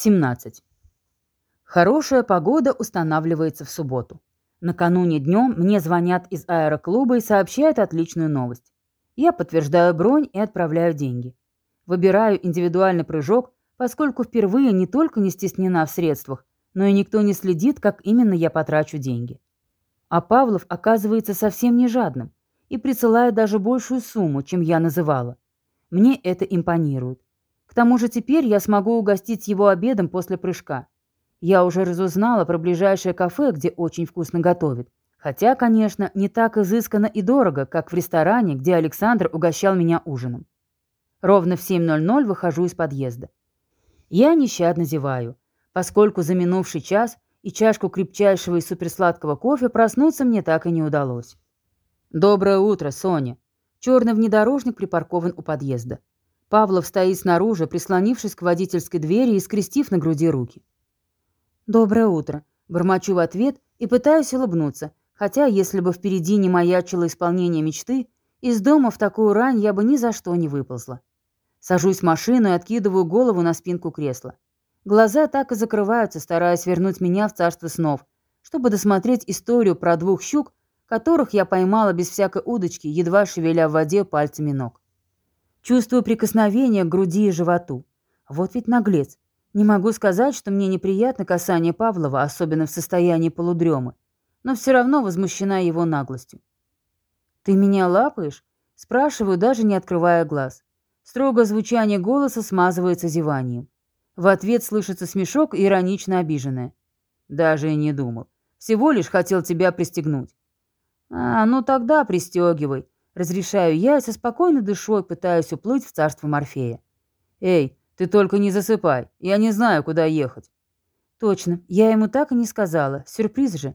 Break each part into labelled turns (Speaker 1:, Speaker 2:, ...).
Speaker 1: 17. Хорошая погода устанавливается в субботу. Накануне днем мне звонят из аэроклуба и сообщают отличную новость. Я подтверждаю бронь и отправляю деньги. Выбираю индивидуальный прыжок, поскольку впервые не только не стеснена в средствах, но и никто не следит, как именно я потрачу деньги. А Павлов оказывается совсем не жадным и присылает даже большую сумму, чем я называла. Мне это импонирует. К тому же теперь я смогу угостить его обедом после прыжка. Я уже разузнала про ближайшее кафе, где очень вкусно готовят. Хотя, конечно, не так изысканно и дорого, как в ресторане, где Александр угощал меня ужином. Ровно в 7.00 выхожу из подъезда. Я нещадно зеваю, поскольку за минувший час и чашку крепчайшего и суперсладкого кофе проснуться мне так и не удалось. «Доброе утро, Соня!» Черный внедорожник припаркован у подъезда. Павлов стоит снаружи, прислонившись к водительской двери и скрестив на груди руки. «Доброе утро», — бормочу в ответ и пытаюсь улыбнуться, хотя если бы впереди не маячило исполнение мечты, из дома в такую рань я бы ни за что не выползла. Сажусь в машину и откидываю голову на спинку кресла. Глаза так и закрываются, стараясь вернуть меня в царство снов, чтобы досмотреть историю про двух щук, которых я поймала без всякой удочки, едва шевеля в воде пальцами ног. Чувствую прикосновение к груди и животу. Вот ведь наглец. Не могу сказать, что мне неприятно касание Павлова, особенно в состоянии полудремы, но все равно возмущена его наглостью. «Ты меня лапаешь?» – спрашиваю, даже не открывая глаз. Строго звучание голоса смазывается зеванием. В ответ слышится смешок и иронично обиженное. «Даже и не думал. Всего лишь хотел тебя пристегнуть». «А, ну тогда пристегивай», Разрешаю я со спокойной душой пытаюсь уплыть в царство Морфея. «Эй, ты только не засыпай, я не знаю, куда ехать». «Точно, я ему так и не сказала, сюрприз же.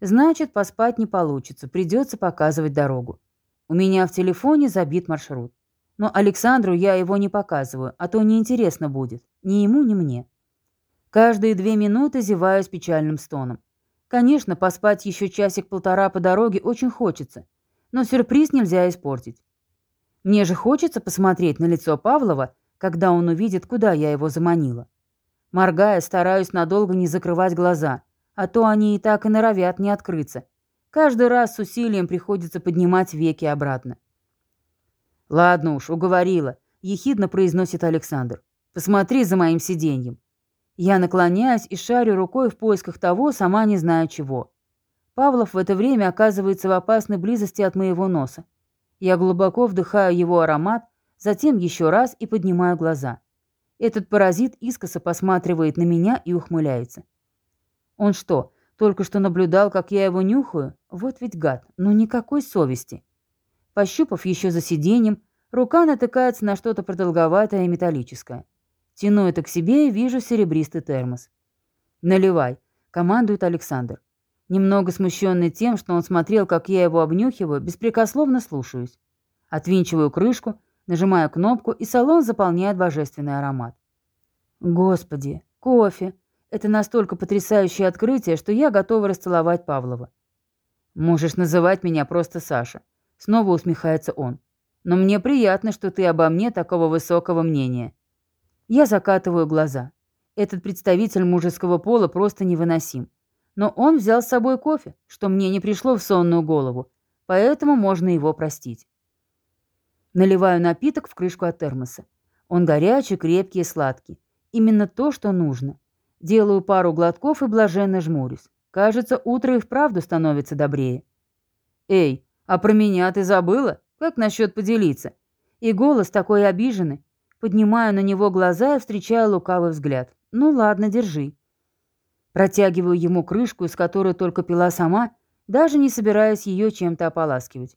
Speaker 1: Значит, поспать не получится, придется показывать дорогу. У меня в телефоне забит маршрут. Но Александру я его не показываю, а то неинтересно будет, ни ему, ни мне». Каждые две минуты зеваю с печальным стоном. Конечно, поспать еще часик-полтора по дороге очень хочется – но сюрприз нельзя испортить. Мне же хочется посмотреть на лицо Павлова, когда он увидит, куда я его заманила. Моргая, стараюсь надолго не закрывать глаза, а то они и так и норовят не открыться. Каждый раз с усилием приходится поднимать веки обратно. «Ладно уж, уговорила», — ехидно произносит Александр. «Посмотри за моим сиденьем». Я наклоняюсь и шарю рукой в поисках того, сама не знаю чего. Павлов в это время оказывается в опасной близости от моего носа. Я глубоко вдыхаю его аромат, затем еще раз и поднимаю глаза. Этот паразит искоса посматривает на меня и ухмыляется. Он что, только что наблюдал, как я его нюхаю? Вот ведь гад, ну никакой совести. Пощупав еще за сиденьем, рука натыкается на что-то продолговатое и металлическое. Тяну это к себе и вижу серебристый термос. «Наливай», — командует Александр. Немного смущенный тем, что он смотрел, как я его обнюхиваю, беспрекословно слушаюсь. Отвинчиваю крышку, нажимаю кнопку, и салон заполняет божественный аромат. Господи, кофе! Это настолько потрясающее открытие, что я готова расцеловать Павлова. Можешь называть меня просто Саша. Снова усмехается он. Но мне приятно, что ты обо мне такого высокого мнения. Я закатываю глаза. Этот представитель мужеского пола просто невыносим. Но он взял с собой кофе, что мне не пришло в сонную голову, поэтому можно его простить. Наливаю напиток в крышку от термоса. Он горячий, крепкий и сладкий. Именно то, что нужно. Делаю пару глотков и блаженно жмурюсь. Кажется, утро и вправду становится добрее. «Эй, а про меня ты забыла? Как насчет поделиться?» И голос такой обиженный. Поднимаю на него глаза и встречаю лукавый взгляд. «Ну ладно, держи». Протягиваю ему крышку, из которой только пила сама, даже не собираясь ее чем-то ополаскивать.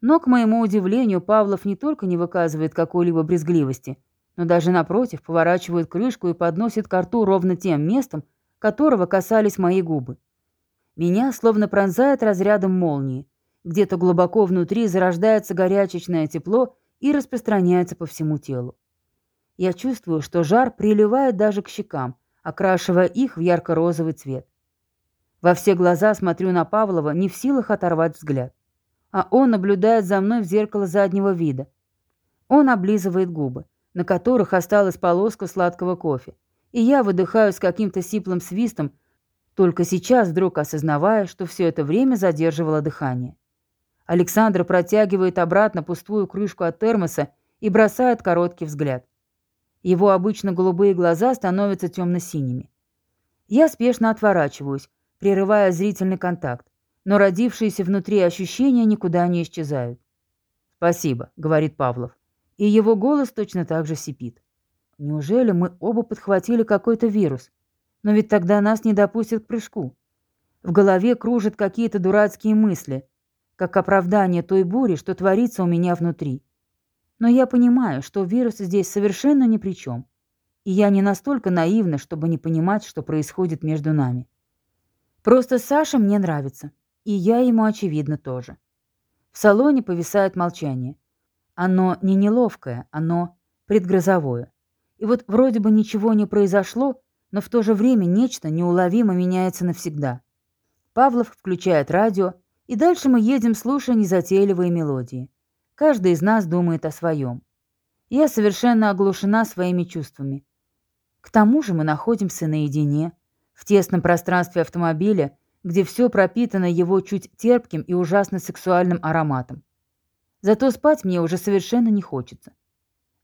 Speaker 1: Но, к моему удивлению, Павлов не только не выказывает какой-либо брезгливости, но даже напротив поворачивает крышку и подносит к рту ровно тем местом, которого касались мои губы. Меня словно пронзает разрядом молнии. Где-то глубоко внутри зарождается горячечное тепло и распространяется по всему телу. Я чувствую, что жар приливает даже к щекам, окрашивая их в ярко-розовый цвет. Во все глаза смотрю на Павлова, не в силах оторвать взгляд. А он наблюдает за мной в зеркало заднего вида. Он облизывает губы, на которых осталась полоска сладкого кофе, и я выдыхаю с каким-то сиплым свистом, только сейчас вдруг осознавая, что все это время задерживало дыхание. Александр протягивает обратно пустую крышку от термоса и бросает короткий взгляд. Его обычно голубые глаза становятся темно-синими. Я спешно отворачиваюсь, прерывая зрительный контакт, но родившиеся внутри ощущения никуда не исчезают. «Спасибо», — говорит Павлов, и его голос точно так же сипит. «Неужели мы оба подхватили какой-то вирус? Но ведь тогда нас не допустят к прыжку». В голове кружат какие-то дурацкие мысли, как оправдание той бури, что творится у меня внутри. Но я понимаю, что вирус здесь совершенно ни при чем. И я не настолько наивна, чтобы не понимать, что происходит между нами. Просто Саша мне нравится. И я ему, очевидно, тоже. В салоне повисает молчание. Оно не неловкое, оно предгрозовое. И вот вроде бы ничего не произошло, но в то же время нечто неуловимо меняется навсегда. Павлов включает радио, и дальше мы едем, слушая незатейливые мелодии. Каждый из нас думает о своем. Я совершенно оглушена своими чувствами. К тому же мы находимся наедине, в тесном пространстве автомобиля, где все пропитано его чуть терпким и ужасно сексуальным ароматом. Зато спать мне уже совершенно не хочется.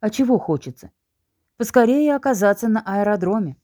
Speaker 1: А чего хочется? Поскорее оказаться на аэродроме.